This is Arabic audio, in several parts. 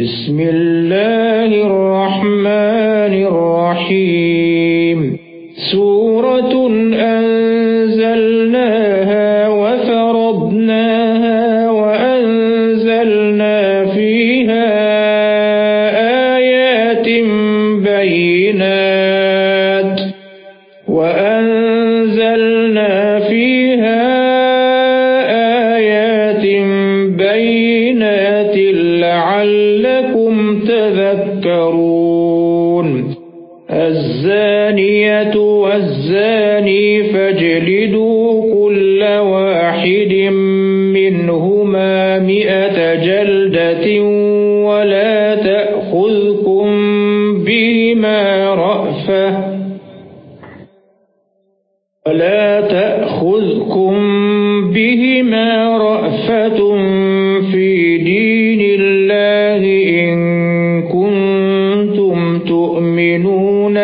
بسم الله الرحمن الرحيم. سورة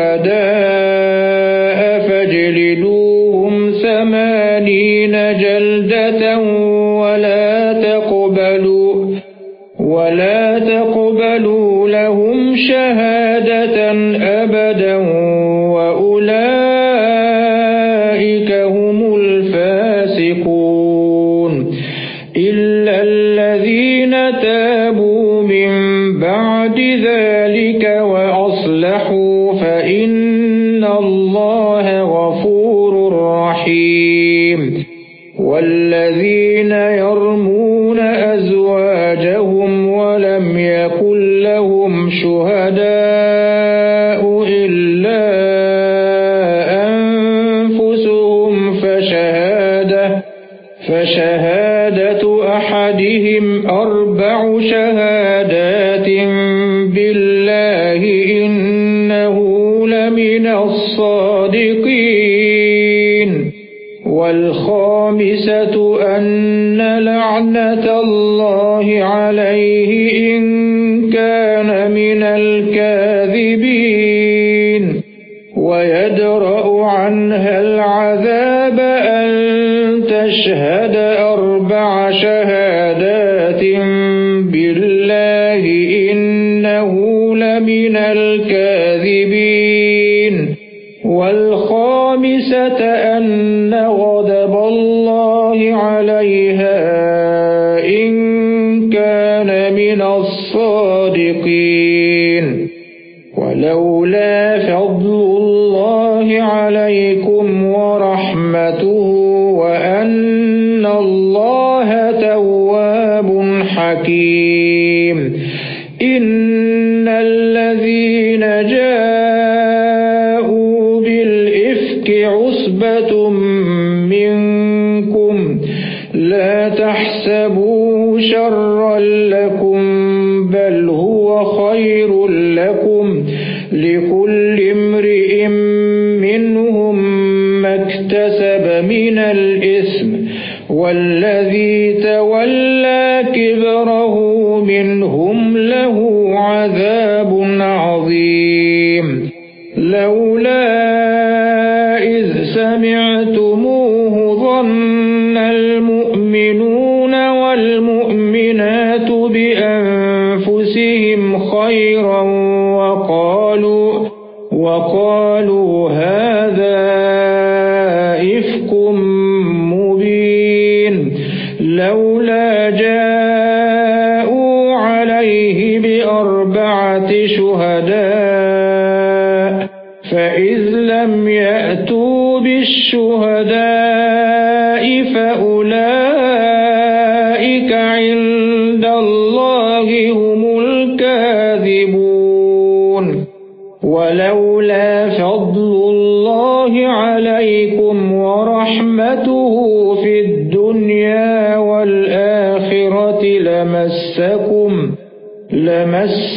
ما دام أشهد أربع شهادات بالله إنه لمن الكاذبين والخامسة أنه منهم له عذاب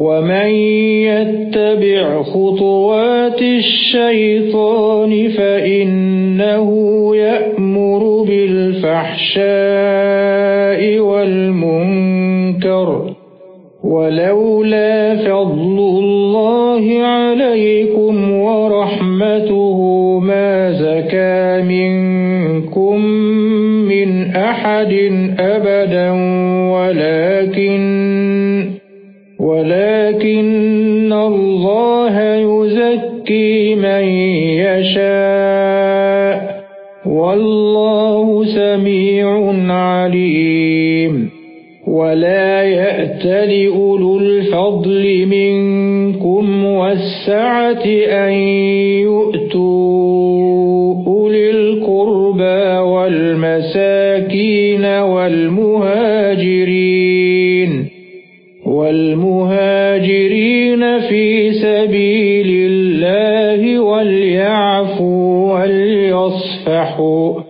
ومن يتبع خطوات الشيطان فإنه يأمر بالفحشاء والمنكر ولولا فضل الله عليكم ورحمته ما زكى منكم من أحد عليم ولا يأتل أولو الفضل منكم والسعة أن يؤتوا أولي القربى والمساكين والمهاجرين. والمهاجرين في سبيل الله وليعفوا وليصفحوا.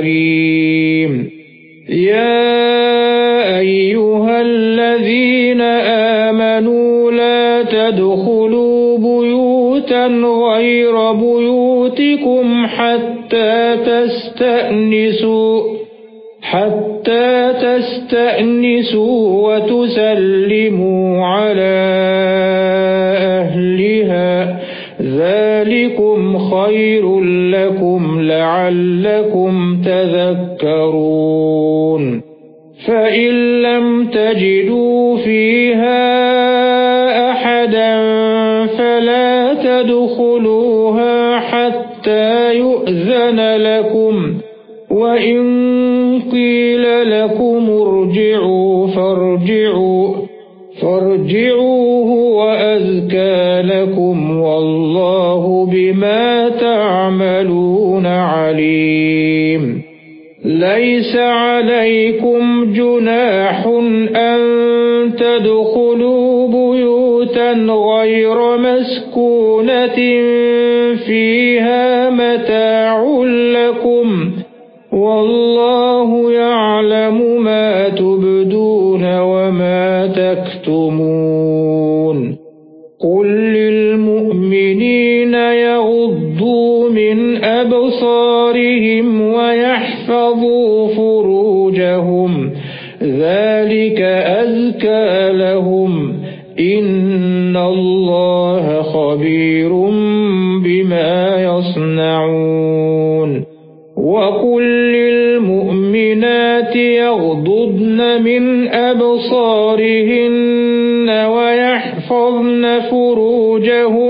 الكريم. يا أيها الذين آمنوا لا تدخلوا بيوتا غير بيوتكم حتى تستأنسوا حتى تستأنسوا وتسلموا على أهلها. ذلكم خير لكم لعلكم تذكرون فإن لم تجدوا فيها أحدا فلا تدخلوها حتى يؤذن لكم وإن قيل لكم عليم. ليس عليكم جناح أن تدخلوا بيوتا غير مسكونة فيها متاع لكم والله يعلم ما تبدون وما تكتمون. قل للمؤمنين يغضوا من أبصارهم ويحفظوا فروجهم. ذلك أزكى لهم. إن الله خبير بما يصنعون. وقل للمؤمنات يغضضن من أبصارهن ويحفظن فروجهن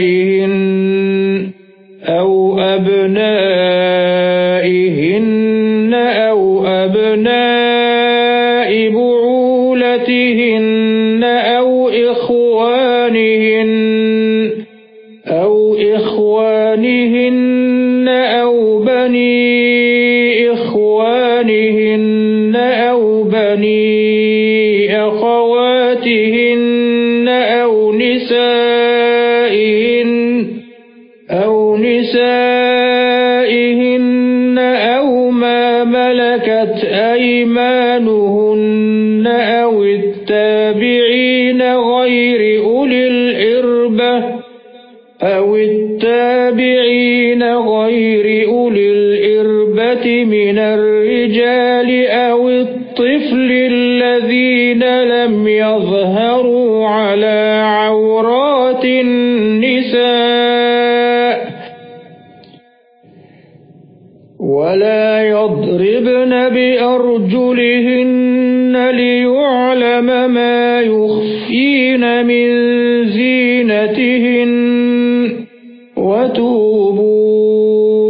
ही ولا يضربن بأرجلهن ليعلم ما يخفين من زينتهن. وتوبوا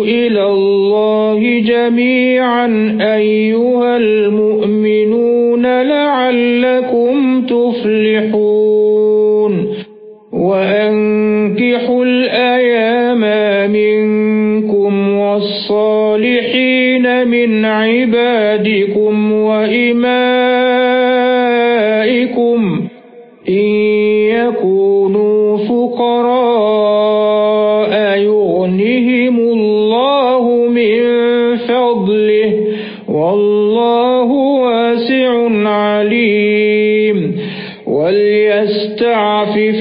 إلى الله جميعا أيها المؤمنون لعلكم تفلحون. وأنكحوا الأيام منكم والصالحين من عبادكم وإمائكم إن يكونوا فقراء يغنهم الله من فضله والله واسع عليم. وليستعفف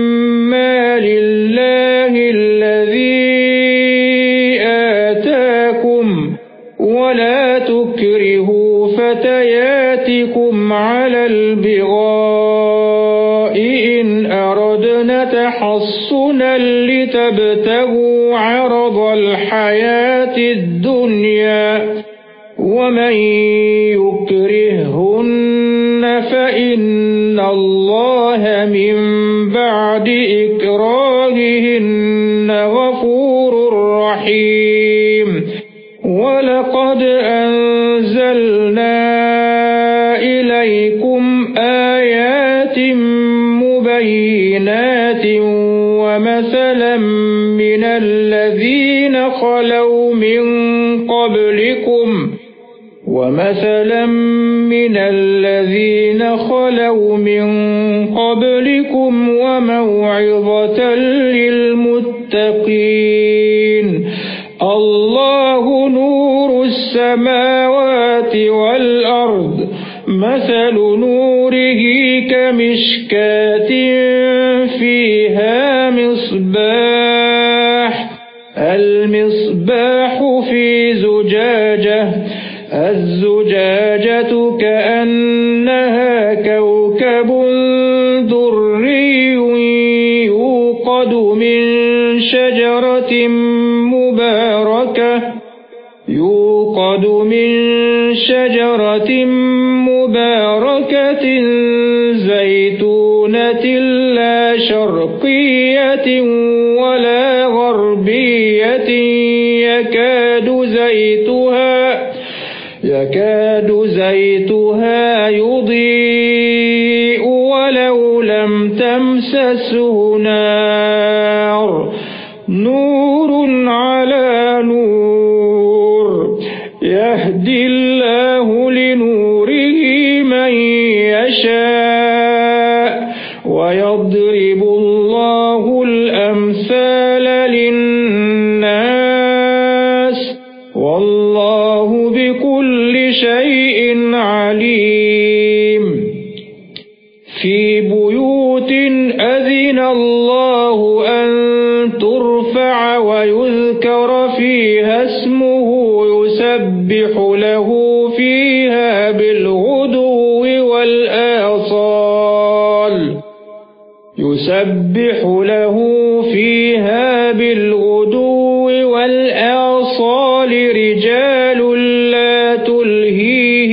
على البغاء إن أردنا تحصنا لتبتغوا عرض الحياة الدنيا ومن يكرهن فإن الله من بعد إكراههن غفور رحيم. ولقد أنزلنا مبينات ومثلا من الذين خلوا من قبلكم ومثلا من الذين خلوا من قبلكم وموعظة للمتقين الله نور السماوات والأرض مثل نوره كمشكاة فيها مصباح المصباح في زجاجة الزجاجة كأنها كوكب دري يوقد من شجرة مباركة. يوقد من شجرة مباركة زيتونة لا شرقية ولا غربية يكاد زيتها يكاد زيتها يضيء ولو لم تمسسه نار نور على يشاء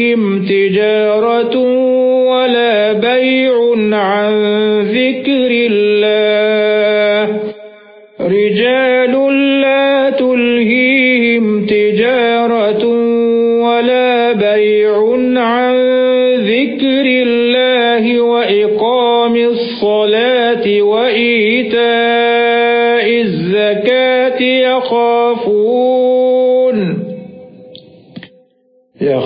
تلهيهم تجارة ولا بيع عن ذكر الله رجال لا تلهيهم تجارة ولا بيع عن ذكر الله وإقام الصلاة وإيتاء الزكاة يخافون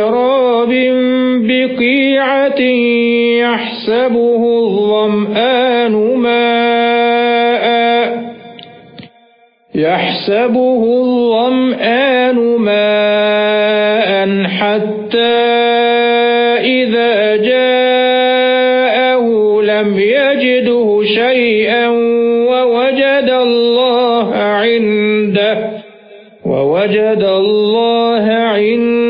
كسراب بقيعة يحسبه الظمآن ماء. يحسبه الظمآن ماء حتى إذا جاءه لم يجده شيئا ووجد الله عنده. ووجد الله عنده.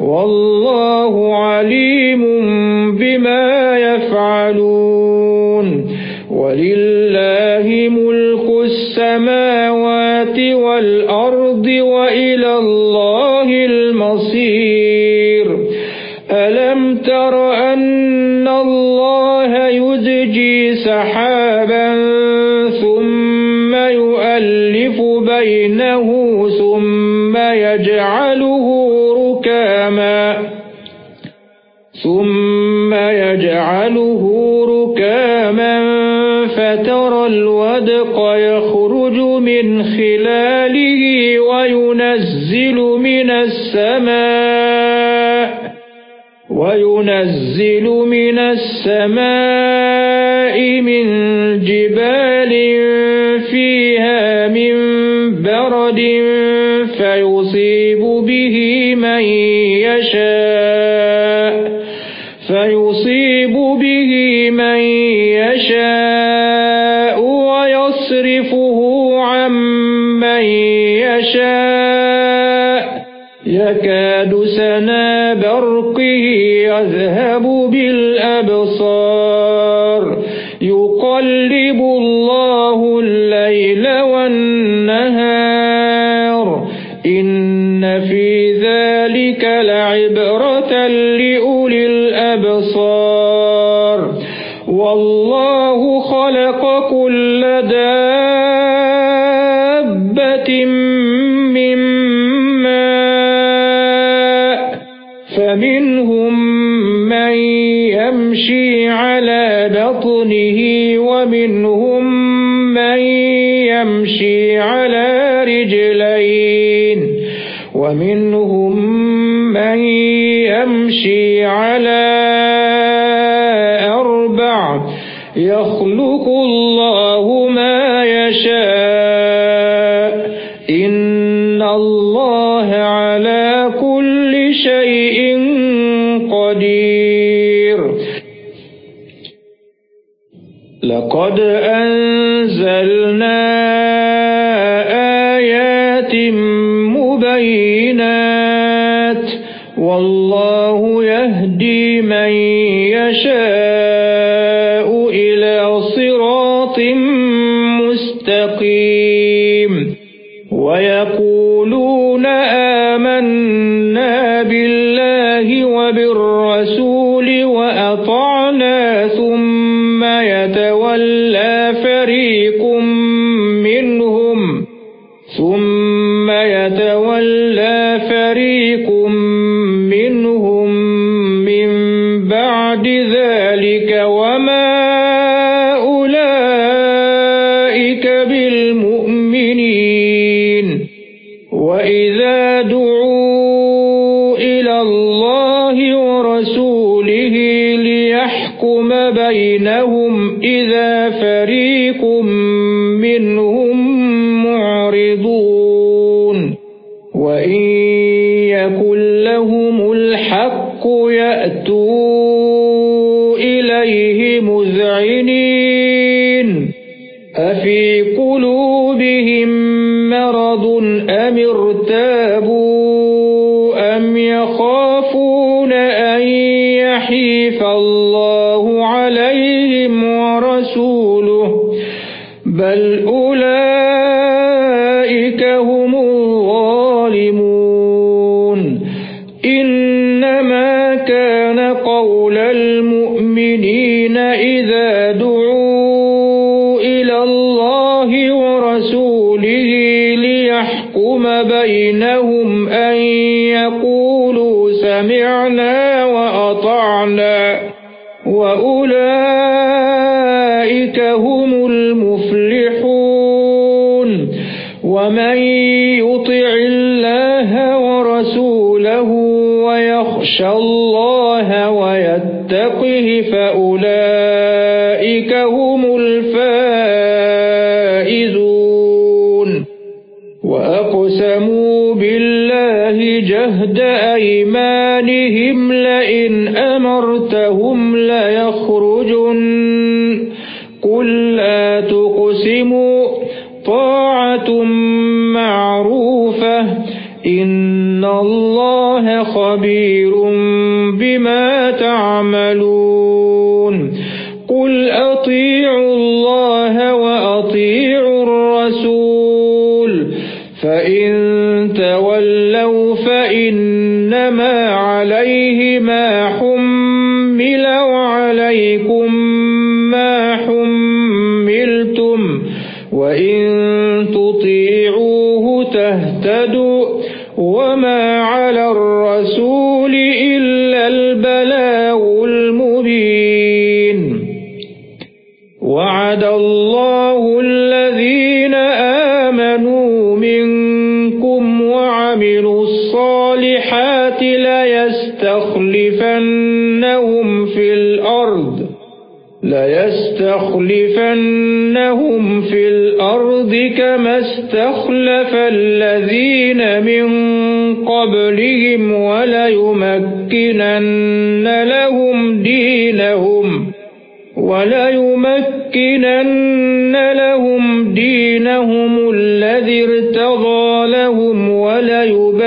وَاللَّهُ عَلِيمٌ بِمَا يَفْعَلُونَ. وَلِلَّهِ مُلْكُ السَّمَاوَاتِ وَالْأَرْضِ وَإِلَى اللَّهِ الْمَصِيرُ. أَلَمْ تَرَ أَنَّ اللَّهَ يُزْجِي سَحَابًا ثُمَّ يُؤَلِّفُ بَيْنَهُ ثُمَّ يَجْعَلُهُ وَيُنَزِّلُ مِنَ السَّمَاءِ وَيُنَزِّلُ مِنَ السَّمَاءِ مِنْ جِبَالٍ فِيهَا مِنْ بَرَدٍ فَيُصِيبُ بِهِ مَن يَشَاءُ فَيُصِيبُ بِهِ مَن يَشَاءُ وَيَصْرِفُهُ عَن مَّن يَشَاءُ. سَنَا بَرْقِهِ يَذْهَبُ بِالْأَبْصَارِ. يُقَلِّبُ اللَّهُ اللَّيْلَ وَالنَّهَارَ. إِنَّ فِي ذَلِكَ لَعِبْرَةً لِأُولِي الْأَبْصَارِ. وَاللَّهُ عَلَى بَطْنِهِ وَمِنْهُم مَّن يَمْشِي عَلَى رِجْلَيْنِ وَمِنْهُم مَّن يَمْشِي عَلَى أَرْبَعٍ يَخْلُقُ لَقَدْ أَنزَلْنَا آيَاتٍ مُبَيِّنَاتٍ وَاللَّهُ يَهْدِي مَن يَشَاءُ إِلَى صِرَاطٍ مُّسْتَقِيمٍ وَيَقُولُونَ يَأْتُوا إِلَيْهِ مُذْعِنِينَ. أَفِي قُلُوبِهِم مَّرَضٌ أَمِ ارْتَابُوا أَمْ يَخَافُونَ أَن يَحِيفَ اللَّهُ؟ بَيْنَهُمْ أَن يَقُولُوا سَمِعْنَا وَأَطَعْنَا وَأُولَئِكَ هُمُ الْمُفْلِحُونَ وَمَن يُطِعِ اللَّهَ وَرَسُولَهُ وَيَخْشَ اللَّهَ وَيَتَّقْهِ فَأُولَئِكَ أَيْمَانِهِمْ لئن أمرتهم ليخرجن. قل لا تقسموا. طاعة معروفة. إن الله خبير بما تعملون. قل أطيعوا الله ما حمل وعليكم ما حملتم وإن تطيعوه تهتدوا وما على الرسول إلا البلاغ المبين. وعد الله الذين آمنوا منكم وعملوا الصالحات ليستخلفنهم في الأرض ليستخلفنهم في الأرض كما استخلف الذين من قبلهم وليمكنن لهم دينهم وليمكنن لهم دينهم الذي ارتضى لهم وليبدلنهم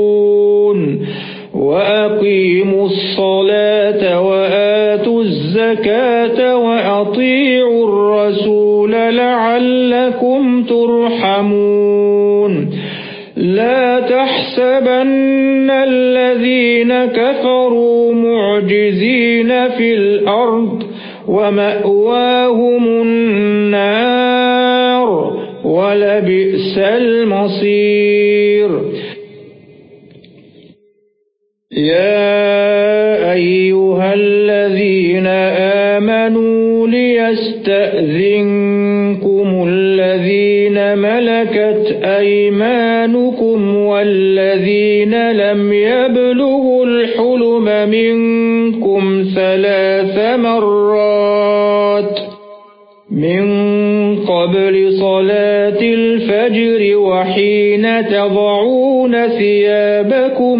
الزكاة وأطيعوا الرسول لعلكم ترحمون لا تحسبن الذين كفروا معجزين في الأرض ومأواهم النار ولبئس المصير يا أيها الذين ليستأذنكم الذين ملكت أيمانكم والذين لم يبلغوا الحلم منكم ثلاث مرات من قبل صلاة الفجر وحين تضعون ثيابكم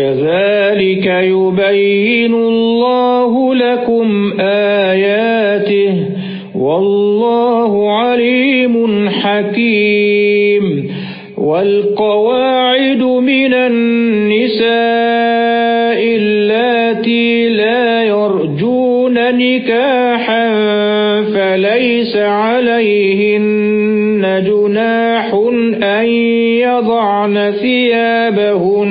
كذلك يبين الله لكم آياته والله عليم حكيم والقواعد من النساء اللاتي لا يرجون نكاحا فليس عليهن جناح أن يضعن ثيابهن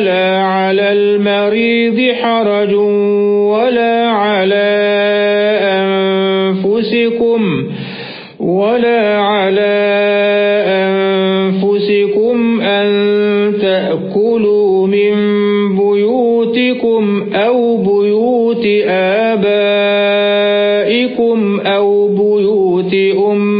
ولا على المريض حرج ولا على أنفسكم ولا على أنفسكم أن تأكلوا من بيوتكم أو بيوت آبائكم أو بيوت أمهاتكم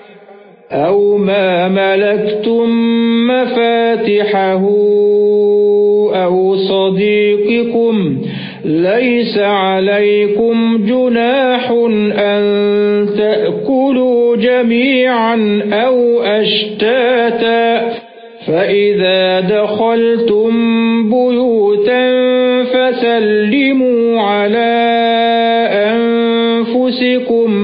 أو ما ملكتم مفاتحه أو صديقكم ليس عليكم جناح أن تأكلوا جميعا أو أشتاتا فإذا دخلتم بيوتا فسلموا على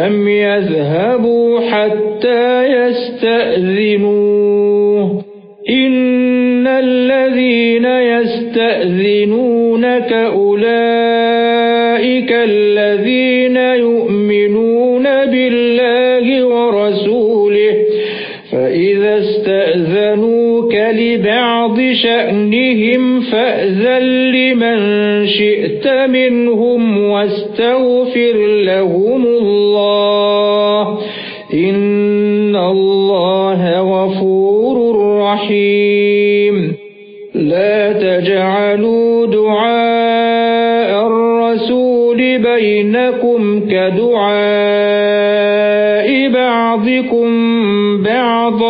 لم يذهبوا حتى يستأذنوه. إن الذين يستأذنونك أولئك الذين يؤمنون استأذنوك لبعض شأنهم فأذن لمن شئت منهم واستغفر لهم الله. إن الله غفور رحيم. لا تجعلوا دعاء الرسول بينكم كدعاء بعضكم بعضا.